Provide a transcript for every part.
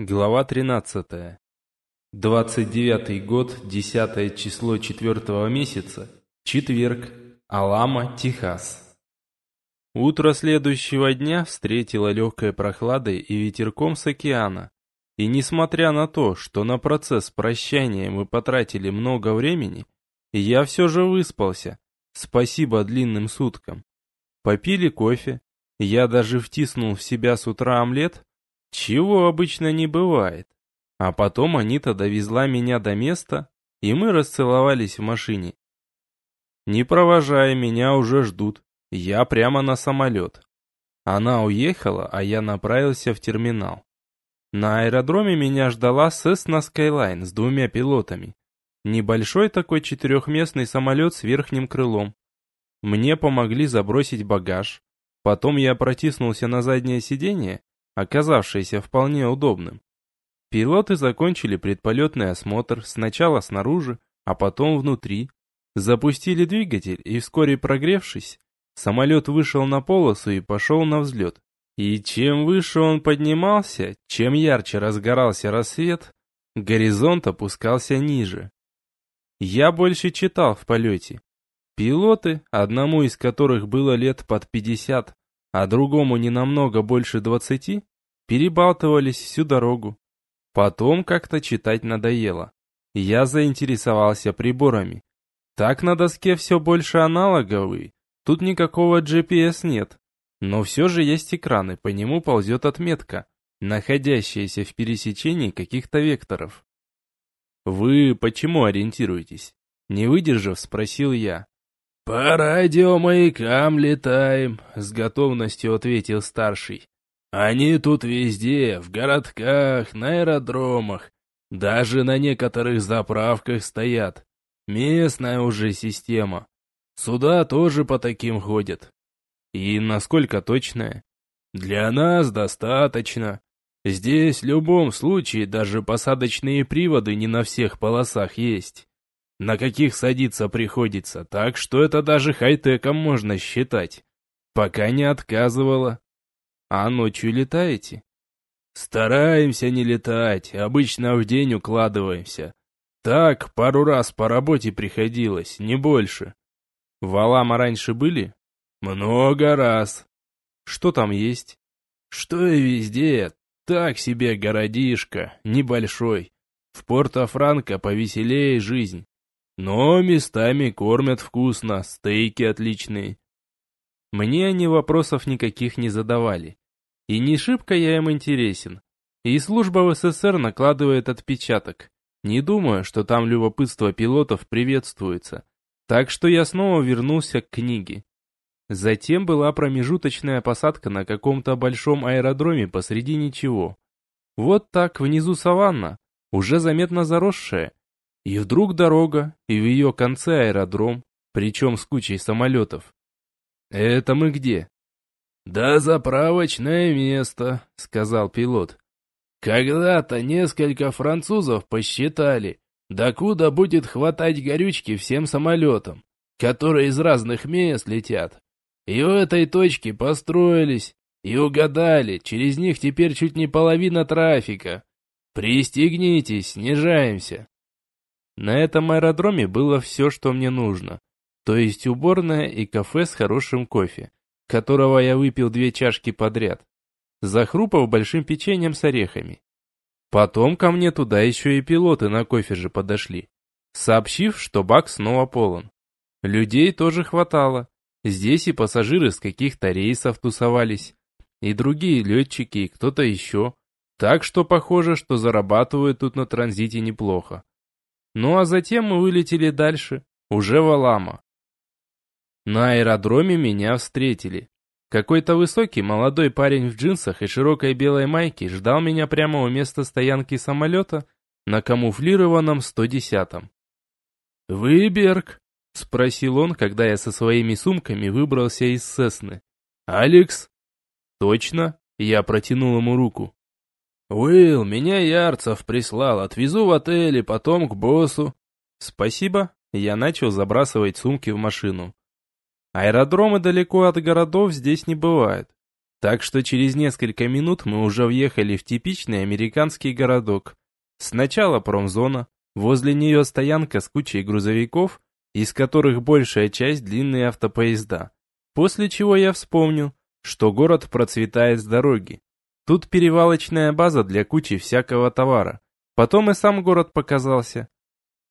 Глава 13. 29 год, 10 число 4 месяца, четверг, Алама, Техас. Утро следующего дня встретило легкой прохладой и ветерком с океана. И несмотря на то, что на процесс прощания мы потратили много времени, я все же выспался, спасибо длинным суткам. Попили кофе, я даже втиснул в себя с утра омлет, чего обычно не бывает. А потом Анита довезла меня до места, и мы расцеловались в машине. Не провожая, меня уже ждут. Я прямо на самолет. Она уехала, а я направился в терминал. На аэродроме меня ждала Cessna Skyline с двумя пилотами. Небольшой такой четырехместный самолет с верхним крылом. Мне помогли забросить багаж. Потом я протиснулся на заднее сиденье оказавшееся вполне удобным. Пилоты закончили предполетный осмотр сначала снаружи, а потом внутри. Запустили двигатель и вскоре прогревшись, самолет вышел на полосу и пошел на взлет. И чем выше он поднимался, чем ярче разгорался рассвет, горизонт опускался ниже. Я больше читал в полете. Пилоты, одному из которых было лет под пятьдесят, а другому не намного больше двадцати, перебалтывались всю дорогу. Потом как-то читать надоело. Я заинтересовался приборами. Так на доске все больше аналоговый, тут никакого GPS нет. Но все же есть экраны, по нему ползет отметка, находящаяся в пересечении каких-то векторов. «Вы почему ориентируетесь?» Не выдержав, спросил я. «По радиомаякам летаем», — с готовностью ответил старший. Они тут везде, в городках, на аэродромах, даже на некоторых заправках стоят. Местная уже система. Сюда тоже по таким ходят. И насколько точная? Для нас достаточно. Здесь в любом случае даже посадочные приводы не на всех полосах есть. На каких садиться приходится, так что это даже хай-теком можно считать. Пока не отказывала. А ночью летаете? Стараемся не летать, обычно в день укладываемся. Так, пару раз по работе приходилось, не больше. В Алама раньше были? Много раз. Что там есть? Что и везде. Так себе городишко, небольшой. В Порто-Франко повеселее жизнь. Но местами кормят вкусно, стейки отличные. Мне они вопросов никаких не задавали. И не шибко я им интересен. И служба в СССР накладывает отпечаток. Не думаю, что там любопытство пилотов приветствуется. Так что я снова вернулся к книге. Затем была промежуточная посадка на каком-то большом аэродроме посреди ничего. Вот так внизу саванна, уже заметно заросшая. И вдруг дорога, и в ее конце аэродром, причем с кучей самолетов. «Это мы где?» «Да заправочное место», — сказал пилот. «Когда-то несколько французов посчитали, докуда будет хватать горючки всем самолетам, которые из разных мест летят. И у этой точки построились, и угадали, через них теперь чуть не половина трафика. Пристегнитесь, снижаемся». На этом аэродроме было все, что мне нужно то есть уборная и кафе с хорошим кофе, которого я выпил две чашки подряд, захрупав большим печеньем с орехами. Потом ко мне туда еще и пилоты на кофе же подошли, сообщив, что бак снова полон. Людей тоже хватало. Здесь и пассажиры с каких-то рейсов тусовались, и другие летчики, и кто-то еще. Так что похоже, что зарабатывают тут на транзите неплохо. Ну а затем мы вылетели дальше, уже в Алама. На аэродроме меня встретили. Какой-то высокий молодой парень в джинсах и широкой белой майке ждал меня прямо у места стоянки самолета на камуфлированном 110-м. «Вы Берг?» — спросил он, когда я со своими сумками выбрался из Сесны. «Алекс?» «Точно?» — я протянул ему руку. «Уилл, меня Ярцев прислал, отвезу в отель и потом к боссу». «Спасибо». Я начал забрасывать сумки в машину. Аэродромы далеко от городов здесь не бывают. Так что через несколько минут мы уже въехали в типичный американский городок. Сначала промзона, возле нее стоянка с кучей грузовиков, из которых большая часть длинные автопоезда. После чего я вспомнил, что город процветает с дороги. Тут перевалочная база для кучи всякого товара. Потом и сам город показался.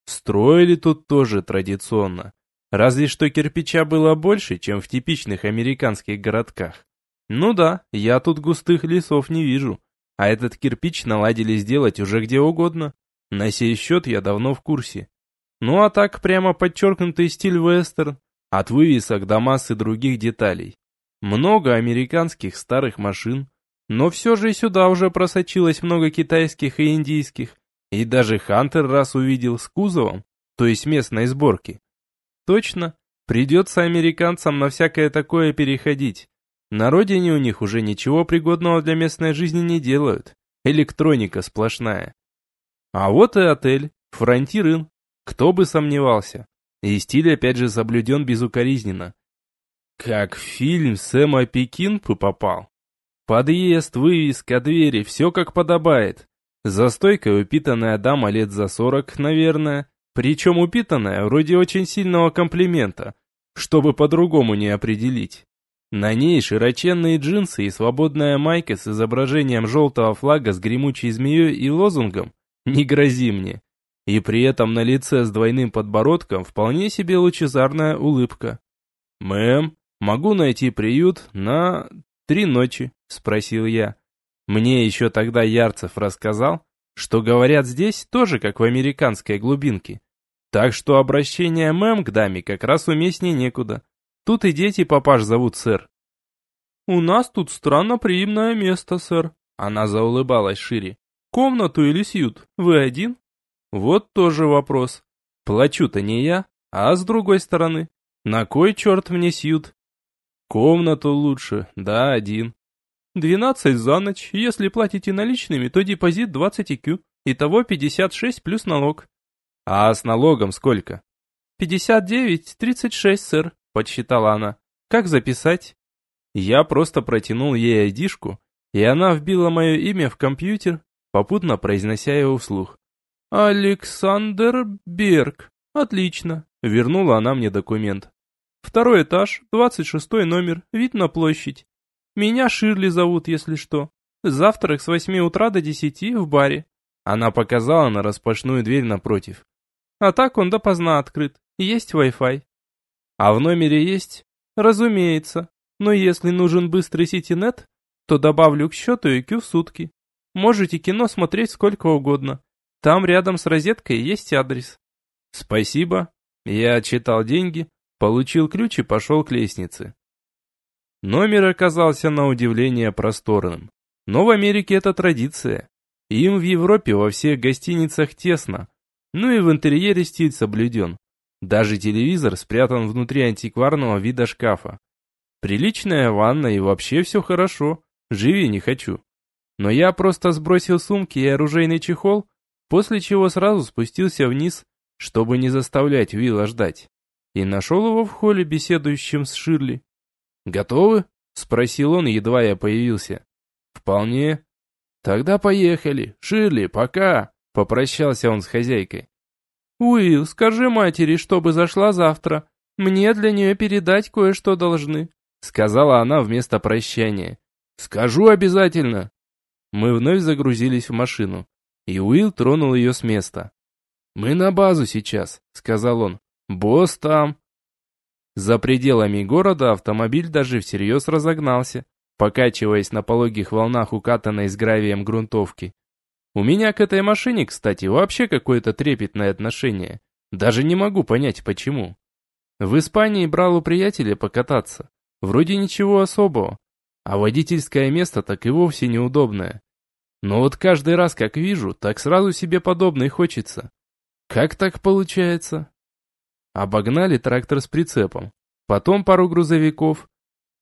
Строили тут тоже традиционно. Разве что кирпича было больше, чем в типичных американских городках. Ну да, я тут густых лесов не вижу. А этот кирпич наладили сделать уже где угодно. На сей счет я давно в курсе. Ну а так прямо подчеркнутый стиль вестерн, от вывесок до массы других деталей. Много американских старых машин, но все же сюда уже просочилось много китайских и индийских, и даже Хантер раз увидел с кузовом, то есть местной сборки. Точно, придется американцам на всякое такое переходить. На родине у них уже ничего пригодного для местной жизни не делают. Электроника сплошная. А вот и отель, Фронтир Кто бы сомневался. И стиль опять же соблюден безукоризненно. Как в фильм Сэма Пекинпы попал. Подъезд, вывеска, двери, все как подобает. За стойкой упитанная дама лет за сорок, наверное. Причем упитанная вроде очень сильного комплимента, чтобы по-другому не определить. На ней широченные джинсы и свободная майка с изображением желтого флага с гремучей змеей и лозунгом «Не грози мне». И при этом на лице с двойным подбородком вполне себе лучезарная улыбка. «Мэм, могу найти приют на три ночи?» – спросил я. Мне еще тогда Ярцев рассказал, что говорят здесь тоже как в американской глубинке. Так что обращение мэм к даме как раз уместнее некуда. Тут и дети папаш зовут сэр. «У нас тут странно приимное место, сэр». Она заулыбалась шире. «Комнату или сьют? Вы один?» «Вот тоже вопрос. Плачу-то не я, а с другой стороны. На кой черт мне сьют?» «Комнату лучше, да, один». «Двенадцать за ночь. Если платите наличными, то депозит 20 икю. Итого 56 плюс налог». «А с налогом сколько?» «Пятьдесят девять, тридцать шесть, сэр» подсчитала она. «Как записать?» Я просто протянул ей айдишку, и она вбила мое имя в компьютер, попутно произнося его вслух. «Александр Берг. Отлично», — вернула она мне документ. «Второй этаж, двадцать шестой номер, вид на площадь. Меня Ширли зовут, если что. Завтрак с восьми утра до десяти в баре». Она показала на распашную дверь напротив. «А так он допоздна открыт. Есть Wi-Fi. А в номере есть? Разумеется. Но если нужен быстрый сетинет, то добавлю к счету IQ в сутки. Можете кино смотреть сколько угодно. Там рядом с розеткой есть адрес. Спасибо. Я отчитал деньги, получил ключ и пошел к лестнице. Номер оказался на удивление просторным. Но в Америке это традиция. Им в Европе во всех гостиницах тесно. Ну и в интерьере стиль соблюден. Даже телевизор спрятан внутри антикварного вида шкафа. Приличная ванна и вообще все хорошо. Живи не хочу. Но я просто сбросил сумки и оружейный чехол, после чего сразу спустился вниз, чтобы не заставлять Уилла ждать. И нашел его в холле, беседующим с Ширли. «Готовы?» – спросил он, едва я появился. «Вполне». «Тогда поехали. Ширли, пока!» – попрощался он с хозяйкой. «Уилл, скажи матери, чтобы зашла завтра. Мне для нее передать кое-что должны», — сказала она вместо прощания. «Скажу обязательно». Мы вновь загрузились в машину, и Уилл тронул ее с места. «Мы на базу сейчас», — сказал он. «Босс там». За пределами города автомобиль даже всерьез разогнался, покачиваясь на пологих волнах укатанной с гравием грунтовки. У меня к этой машине, кстати, вообще какое-то трепетное отношение. Даже не могу понять, почему. В Испании брал у приятеля покататься. Вроде ничего особого. А водительское место так и вовсе неудобное. Но вот каждый раз, как вижу, так сразу себе подобное хочется. Как так получается? Обогнали трактор с прицепом. Потом пару грузовиков.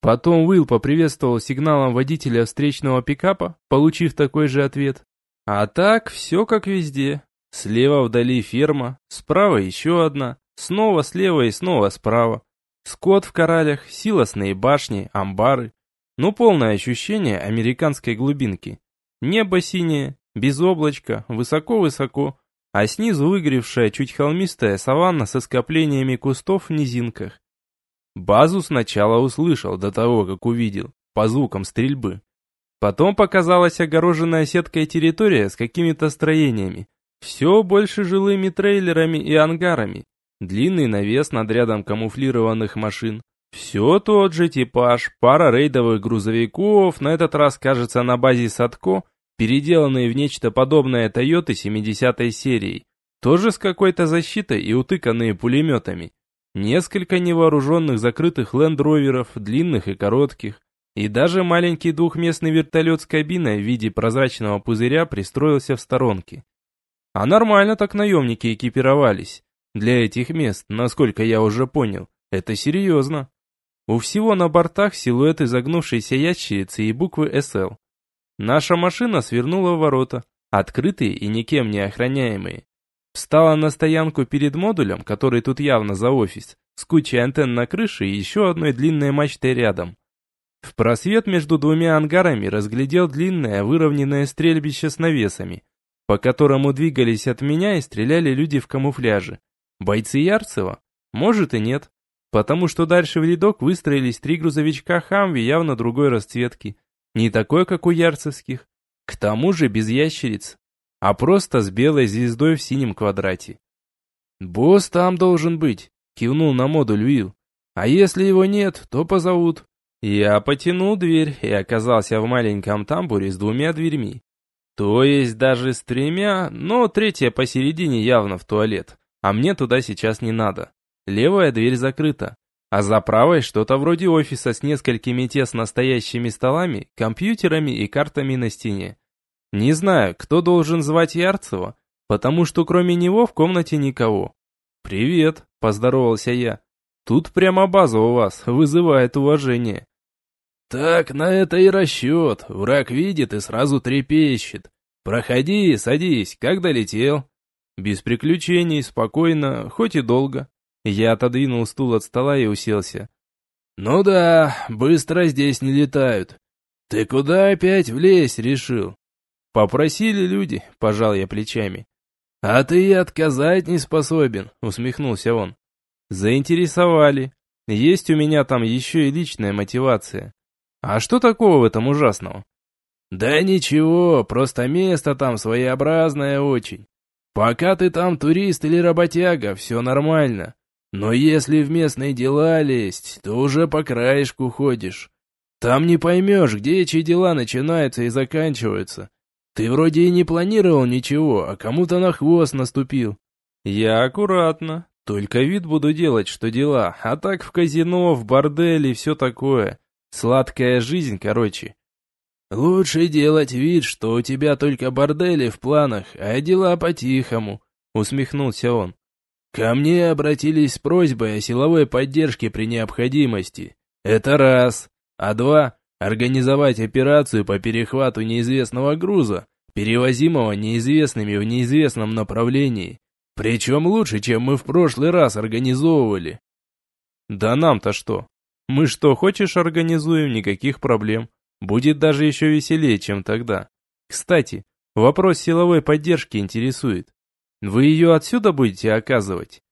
Потом Уилл поприветствовал сигналом водителя встречного пикапа, получив такой же ответ. А так, все как везде. Слева вдали ферма, справа еще одна, снова слева и снова справа. Скот в коралях, силосные башни, амбары. но полное ощущение американской глубинки. Небо синее, без облачка, высоко-высоко, а снизу выгоревшая чуть холмистая саванна со скоплениями кустов в низинках. Базу сначала услышал до того, как увидел, по звукам стрельбы. Потом показалась огороженная сеткой территория с какими-то строениями. Все больше жилыми трейлерами и ангарами. Длинный навес над рядом камуфлированных машин. Все тот же типаж, пара рейдовых грузовиков, на этот раз, кажется, на базе Садко, переделанные в нечто подобное Тойоты 70-й серии. Тоже с какой-то защитой и утыканные пулеметами. Несколько невооруженных закрытых лендроверов, длинных и коротких. И даже маленький двухместный вертолет с кабиной в виде прозрачного пузыря пристроился в сторонке. А нормально так наемники экипировались. Для этих мест, насколько я уже понял, это серьезно. У всего на бортах силуэт изогнувшейся ящерицы и буквы «СЛ». Наша машина свернула в ворота, открытые и никем не охраняемые. Встала на стоянку перед модулем, который тут явно за офис, с кучей антенн на крыше и еще одной длинной мачтой рядом. В просвет между двумя ангарами разглядел длинное выровненное стрельбище с навесами, по которому двигались от меня и стреляли люди в камуфляже. Бойцы Ярцева? Может и нет, потому что дальше в рядок выстроились три грузовичка Хамви явно другой расцветки, не такой, как у ярцевских, к тому же без ящериц, а просто с белой звездой в синем квадрате. «Босс там должен быть», — кивнул на модуль Уилл. «А если его нет, то позовут». Я потянул дверь и оказался в маленьком тамбуре с двумя дверьми. То есть даже с тремя, но третья посередине явно в туалет, а мне туда сейчас не надо. Левая дверь закрыта, а за правой что-то вроде офиса с несколькими тесно стоящими столами, компьютерами и картами на стене. Не знаю, кто должен звать Ярцева, потому что кроме него в комнате никого. «Привет», – поздоровался я. «Тут прямо база у вас, вызывает уважение». «Так на это и расчет. Враг видит и сразу трепещет. Проходи, садись, как долетел?» «Без приключений, спокойно, хоть и долго». Я отодвинул стул от стола и уселся. «Ну да, быстро здесь не летают. Ты куда опять влезть решил?» «Попросили люди», — пожал я плечами. «А ты и отказать не способен», — усмехнулся он. «Заинтересовали. Есть у меня там еще и личная мотивация. А что такого в этом ужасного? Да ничего, просто место там своеобразное очень. Пока ты там турист или работяга, все нормально. Но если в местные дела лезть, то уже по краешку ходишь. Там не поймешь, где чьи дела начинаются и заканчиваются. Ты вроде и не планировал ничего, а кому-то на хвост наступил. Я аккуратно. Только вид буду делать, что дела. А так в казино, в борделе и все такое. Сладкая жизнь, короче. Лучше делать вид, что у тебя только бордели в планах, а дела по-тихому, усмехнулся он. Ко мне обратились с просьбой о силовой поддержке при необходимости. Это раз. А два, организовать операцию по перехвату неизвестного груза, перевозимого неизвестными в неизвестном направлении. Причем лучше, чем мы в прошлый раз организовывали. Да нам-то что? Мы что хочешь организуем, никаких проблем. Будет даже еще веселее, чем тогда. Кстати, вопрос силовой поддержки интересует. Вы ее отсюда будете оказывать?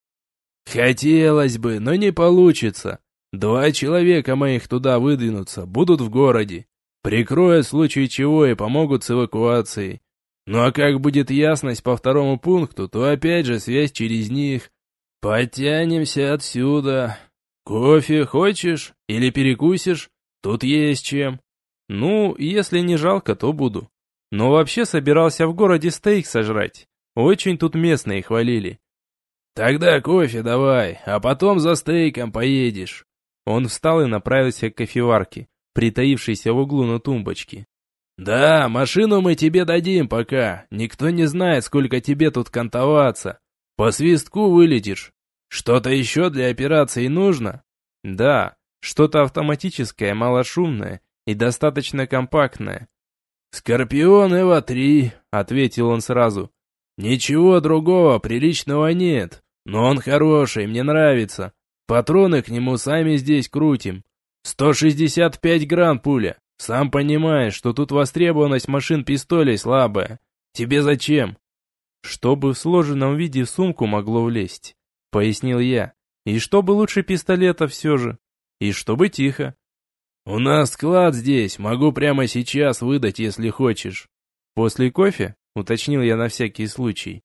Хотелось бы, но не получится. Два человека моих туда выдвинутся, будут в городе. Прикроют в случае чего и помогут с эвакуацией. Ну а как будет ясность по второму пункту, то опять же связь через них. Подтянемся отсюда. «Кофе хочешь? Или перекусишь? Тут есть чем». «Ну, если не жалко, то буду. Но вообще собирался в городе стейк сожрать. Очень тут местные хвалили». «Тогда кофе давай, а потом за стейком поедешь». Он встал и направился к кофеварке, притаившейся в углу на тумбочке. «Да, машину мы тебе дадим пока. Никто не знает, сколько тебе тут кантоваться. По свистку вылетишь. Что-то еще для операции нужно? Да, что-то автоматическое, малошумное и достаточно компактное. «Скорпион Эва-3», — ответил он сразу. «Ничего другого приличного нет, но он хороший, мне нравится. Патроны к нему сами здесь крутим. 165 гран пуля. Сам понимаешь, что тут востребованность машин пистолей слабая. Тебе зачем? Чтобы в сложенном виде сумку могло влезть, пояснил я. И чтобы лучше пистолета все же. И чтобы тихо. У нас склад здесь, могу прямо сейчас выдать, если хочешь. После кофе, уточнил я на всякий случай.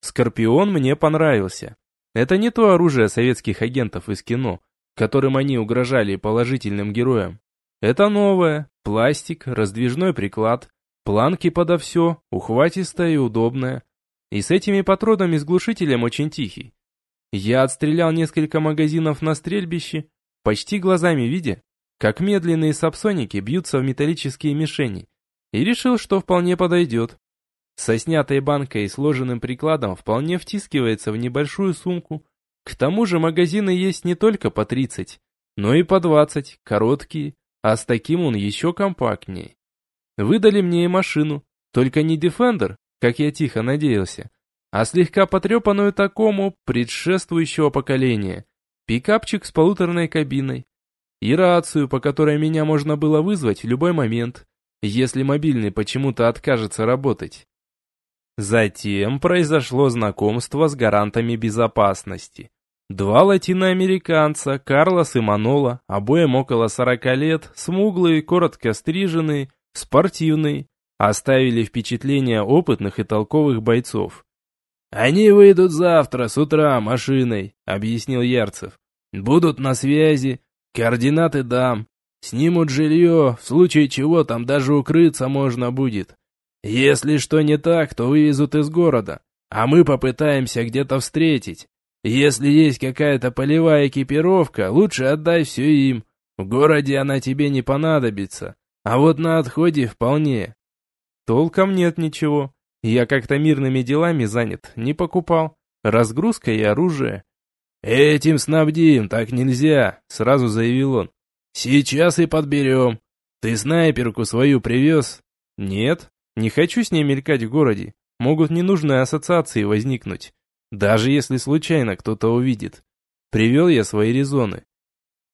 Скорпион мне понравился. Это не то оружие советских агентов из кино, которым они угрожали положительным героям. Это новое, пластик, раздвижной приклад, планки подо все, ухватистое и удобное. И с этими патронами с глушителем очень тихий. Я отстрелял несколько магазинов на стрельбище, почти глазами видя, как медленные сапсоники бьются в металлические мишени, и решил, что вполне подойдет. Со снятой банкой и сложенным прикладом вполне втискивается в небольшую сумку. К тому же магазины есть не только по 30, но и по 20, короткие, а с таким он еще компактнее. Выдали мне и машину, только не Defender, как я тихо надеялся, а слегка потрепанную такому предшествующего поколения, пикапчик с полуторной кабиной и рацию, по которой меня можно было вызвать в любой момент, если мобильный почему-то откажется работать. Затем произошло знакомство с гарантами безопасности. Два латиноамериканца, Карлос и Манола, обоим около 40 лет, смуглые, коротко стриженные, спортивные, оставили впечатление опытных и толковых бойцов. «Они выйдут завтра с утра машиной», — объяснил Ярцев. «Будут на связи, координаты дам, снимут жилье, в случае чего там даже укрыться можно будет. Если что не так, то вывезут из города, а мы попытаемся где-то встретить. Если есть какая-то полевая экипировка, лучше отдай все им. В городе она тебе не понадобится, а вот на отходе вполне. Толком нет ничего. Я как-то мирными делами занят, не покупал. Разгрузка и оружие. Этим снабдим, так нельзя, сразу заявил он. Сейчас и подберем. Ты снайперку свою привез? Нет, не хочу с ней мелькать в городе. Могут ненужные ассоциации возникнуть. Даже если случайно кто-то увидит. Привел я свои резоны.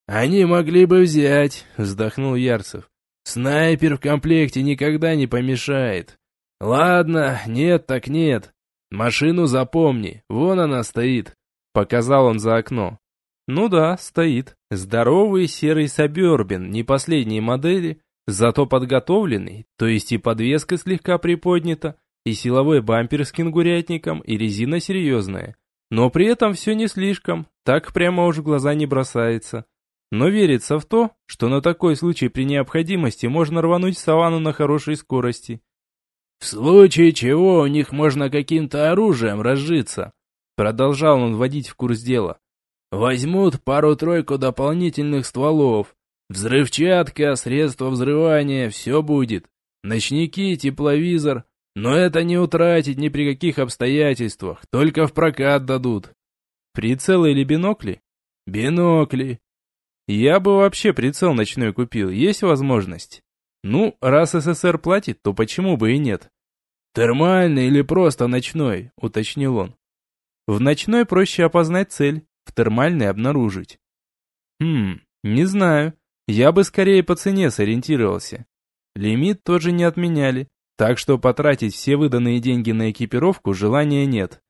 «Они могли бы взять», — вздохнул Ярцев. «Снайпер в комплекте никогда не помешает. Ладно, нет так нет. Машину запомни, вон она стоит», — показал он за окно. «Ну да, стоит. Здоровый серый Сабербин, не последней модели, зато подготовленный, то есть и подвеска слегка приподнята, и силовой бампер с кенгурятником, и резина серьезная. Но при этом все не слишком, так прямо уж в глаза не бросается. Но верится в то, что на такой случай при необходимости можно рвануть саванну на хорошей скорости. «В случае чего у них можно каким-то оружием разжиться», продолжал он вводить в курс дела. «Возьмут пару-тройку дополнительных стволов, взрывчатка, средства взрывания, все будет. Ночники, тепловизор, но это не утратить ни при каких обстоятельствах, только в прокат дадут. Прицелы или бинокли? Бинокли. Я бы вообще прицел ночной купил, есть возможность? Ну, раз СССР платит, то почему бы и нет? Термальный или просто ночной, уточнил он. В ночной проще опознать цель, в термальной обнаружить. Хм, не знаю. Я бы скорее по цене сориентировался. Лимит тоже не отменяли. Так что потратить все выданные деньги на экипировку желания нет.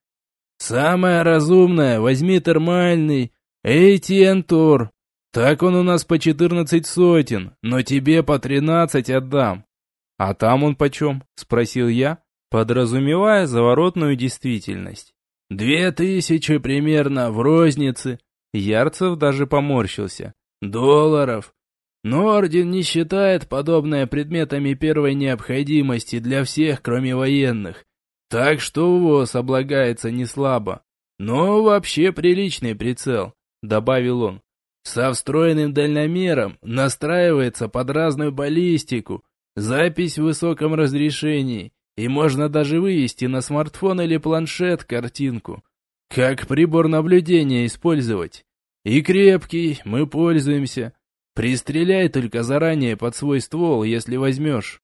«Самое разумное, возьми термальный ATN Тор. Так он у нас по 14 сотен, но тебе по 13 отдам». «А там он почем?» – спросил я, подразумевая заворотную действительность. «Две тысячи примерно в рознице». Ярцев даже поморщился. «Долларов. Но орден не считает подобное предметами первой необходимости для всех, кроме военных. Так что ВОЗ облагается не слабо. Но вообще приличный прицел, добавил он. Со встроенным дальномером настраивается под разную баллистику, запись в высоком разрешении, и можно даже вывести на смартфон или планшет картинку. Как прибор наблюдения использовать. И крепкий, мы пользуемся. Пристреляй только заранее под свой ствол, если возьмешь.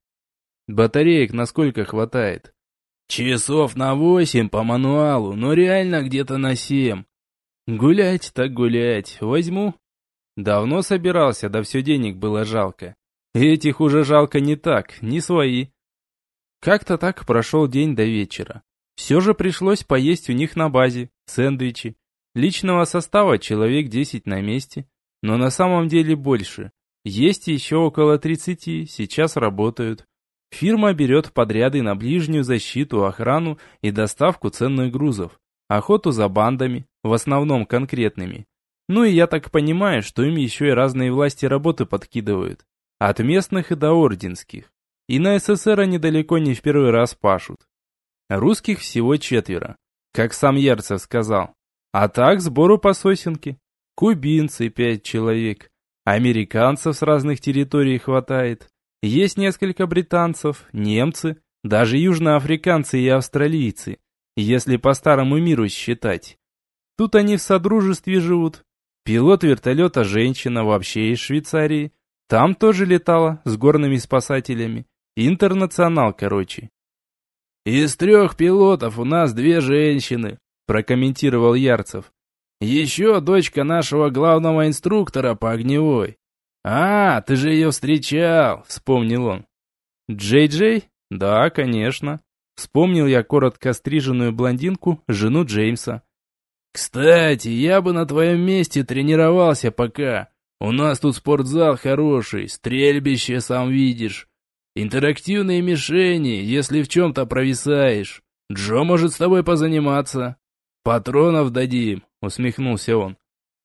Батареек насколько хватает? Часов на восемь по мануалу, но реально где-то на семь. Гулять так гулять, возьму. Давно собирался, да все денег было жалко. Этих уже жалко не так, не свои. Как-то так прошел день до вечера. Все же пришлось поесть у них на базе, сэндвичи. Личного состава человек 10 на месте, но на самом деле больше. Есть еще около 30, сейчас работают. Фирма берет подряды на ближнюю защиту, охрану и доставку ценных грузов, охоту за бандами, в основном конкретными. Ну и я так понимаю, что им еще и разные власти работы подкидывают. От местных и до орденских. И на СССР они далеко не в первый раз пашут. Русских всего четверо, как сам Ярцев сказал. А так сбору по. Кубинцы пять человек. Американцев с разных территорий хватает. Есть несколько британцев, немцы, даже южноафриканцы и австралийцы, если по старому миру считать. Тут они в содружестве живут. Пилот вертолета женщина вообще из Швейцарии. Там тоже летала с горными спасателями. Интернационал, короче. «Из трех пилотов у нас две женщины», – прокомментировал Ярцев. «Еще дочка нашего главного инструктора по огневой». «А, ты же ее встречал», – вспомнил он. «Джей-Джей? Да, конечно». Вспомнил я коротко стриженную блондинку, жену Джеймса. «Кстати, я бы на твоем месте тренировался пока. У нас тут спортзал хороший, стрельбище сам видишь. Интерактивные мишени, если в чем-то провисаешь. Джо может с тобой позаниматься. Патронов дадим, усмехнулся он.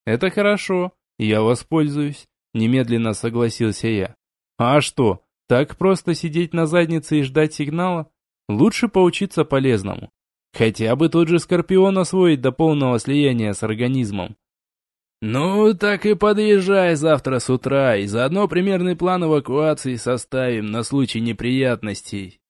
Это хорошо, я воспользуюсь, немедленно согласился я. А что, так просто сидеть на заднице и ждать сигнала? Лучше поучиться полезному. Хотя бы тот же Скорпион освоить до полного слияния с организмом. «Ну, так и подъезжай завтра с утра, и заодно примерный план эвакуации составим на случай неприятностей».